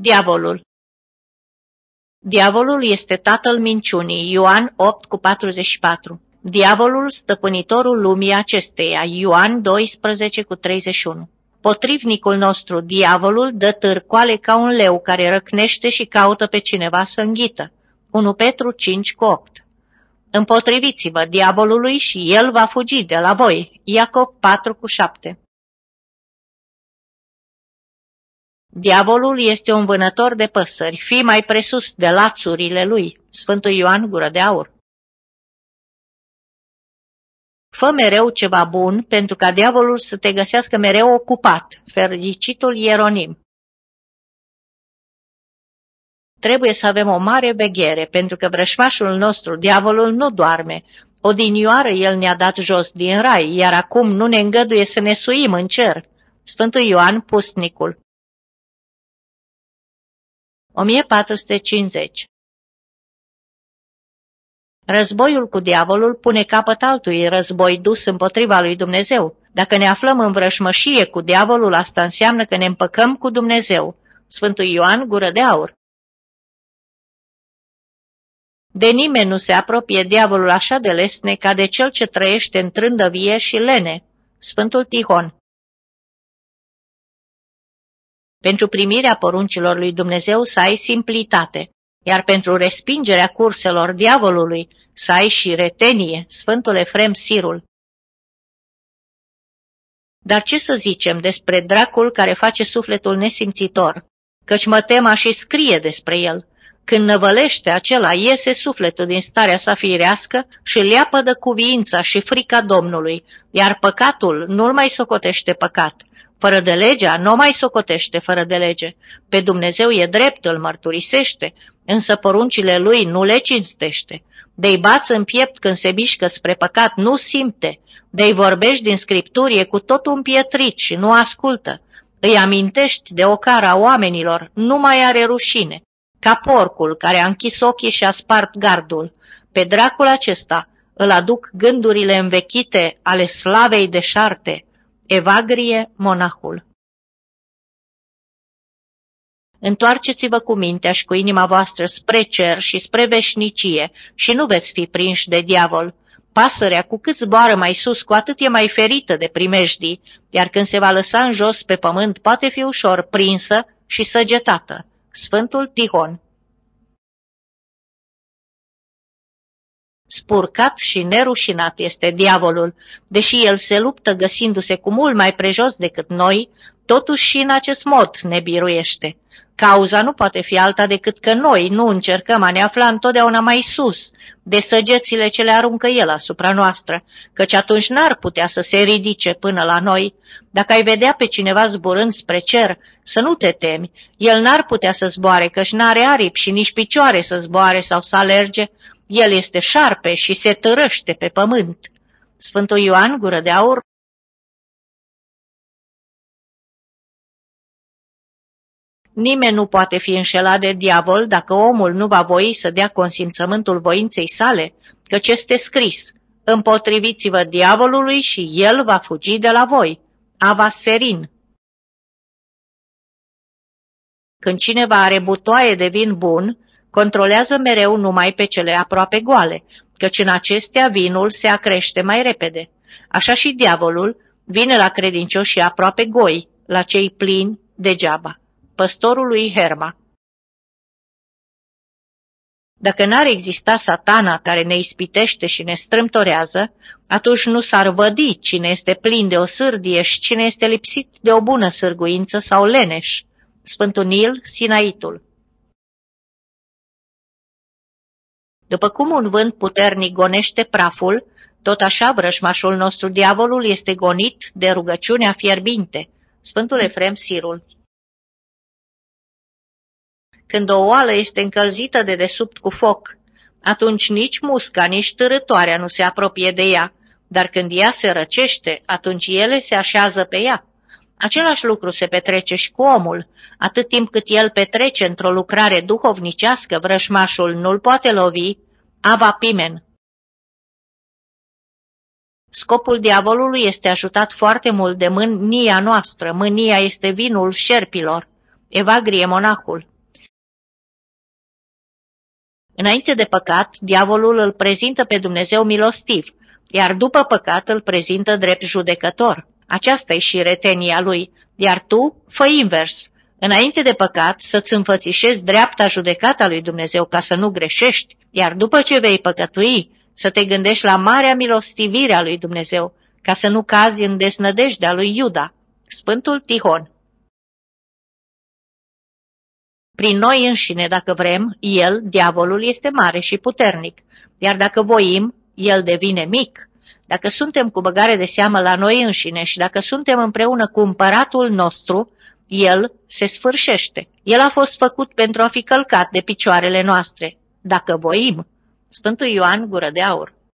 Diavolul Diavolul este tatăl minciunii, Ioan 8 cu 44. Diavolul, stăpânitorul lumii acesteia, Ioan 12 cu 31. Potrivnicul nostru, diavolul, dă târcoale ca un leu care răcnește și caută pe cineva să înghită. 1 Petru 5 cu 8. Împotriviți-vă diavolului și el va fugi de la voi. Iacob 4 cu 7. Diavolul este un vânător de păsări, fi mai presus de lațurile lui. Sfântul Ioan Gură de Aur. Fă mereu ceva bun pentru ca diavolul să te găsească mereu ocupat. Fericitul Ieronim. Trebuie să avem o mare veghere, pentru că vrășmașul nostru, diavolul, nu doarme. Odinioară el ne-a dat jos din rai, iar acum nu ne îngăduie să ne suim în cer. Sfântul Ioan Pustnicul 1450 Războiul cu diavolul pune capăt altui război dus împotriva lui Dumnezeu. Dacă ne aflăm în vrășmășie cu diavolul, asta înseamnă că ne împăcăm cu Dumnezeu. Sfântul Ioan, gură de aur. De nimeni nu se apropie diavolul așa de lesne ca de cel ce trăiește în trândăvie și lene. Sfântul Tihon Pentru primirea poruncilor lui Dumnezeu să ai simplitate, iar pentru respingerea curselor diavolului să ai și retenie, Sfântul Efrem Sirul. Dar ce să zicem despre dracul care face sufletul nesimțitor, căci mă tema și scrie despre el, când năvălește acela, iese sufletul din starea sa firească și îl de cuviința și frica Domnului, iar păcatul nu-l mai socotește păcat. Fără de legea nu mai socotește fără de lege. Pe Dumnezeu e drept, îl mărturisește, însă poruncile lui nu le cinstește. De-i bață în piept când se mișcă spre păcat, nu simte. De-i vorbești din scripturie cu totul împietrit și nu ascultă. Îi amintești de ocara oamenilor, nu mai are rușine ca porcul care a închis ochii și a spart gardul. Pe dracul acesta îl aduc gândurile învechite ale slavei deșarte, evagrie monahul. Întoarceți-vă cu mintea și cu inima voastră spre cer și spre veșnicie și nu veți fi prinși de diavol. Pasărea, cu cât zboară mai sus, cu atât e mai ferită de primejdii, iar când se va lăsa în jos pe pământ, poate fi ușor prinsă și săgetată. Sfântul Tihon Spurcat și nerușinat este diavolul, deși el se luptă găsindu-se cu mult mai prejos decât noi, totuși și în acest mod ne biruiește. Cauza nu poate fi alta decât că noi nu încercăm a ne afla întotdeauna mai sus de săgețile ce le aruncă el asupra noastră, căci atunci n-ar putea să se ridice până la noi. Dacă ai vedea pe cineva zburând spre cer, să nu te temi, el n-ar putea să zboare, căci n-are aripi și nici picioare să zboare sau să alerge, el este șarpe și se tărăște pe pământ. Sfântul Ioan, gură de aur, Nimeni nu poate fi înșelat de diavol dacă omul nu va voi să dea consimțământul voinței sale, căci este scris, împotriviți-vă diavolului și el va fugi de la voi. Ava Serin Când cineva are butoaie de vin bun, controlează mereu numai pe cele aproape goale, căci în acestea vinul se acrește mai repede. Așa și diavolul vine la credincioșii aproape goi, la cei plini degeaba păstorului Herma. Dacă n-ar exista satana care ne ispitește și ne strâmtorează, atunci nu s-ar vădi cine este plin de o sârdie și cine este lipsit de o bună sârguință sau leneș. Sfântul Nil, Sinaitul După cum un vânt puternic gonește praful, tot așa vrășmașul nostru diavolul este gonit de rugăciunea fierbinte. Sfântul Efrem Sirul când o oală este încălzită de desubt cu foc, atunci nici musca, nici târătoarea nu se apropie de ea, dar când ea se răcește, atunci ele se așează pe ea. Același lucru se petrece și cu omul. Atât timp cât el petrece într-o lucrare duhovnicească, vrășmașul nu-l poate lovi, ava pimen. Scopul diavolului este ajutat foarte mult de mânia noastră. Mânia este vinul șerpilor. Evagrie monahul. Înainte de păcat, diavolul îl prezintă pe Dumnezeu milostiv, iar după păcat îl prezintă drept judecător. Aceasta e și retenia lui, iar tu fă invers. Înainte de păcat să-ți înfățișezi dreapta judecata lui Dumnezeu ca să nu greșești, iar după ce vei păcătui, să te gândești la marea milostivire a lui Dumnezeu, ca să nu cazi în desnădejdea lui Iuda. Sfântul Tihon Prin noi înșine, dacă vrem, el, diavolul, este mare și puternic, iar dacă voim, el devine mic. Dacă suntem cu băgare de seamă la noi înșine și dacă suntem împreună cu împăratul nostru, el se sfârșește. El a fost făcut pentru a fi călcat de picioarele noastre, dacă voim. Sfântul Ioan Gură de Aur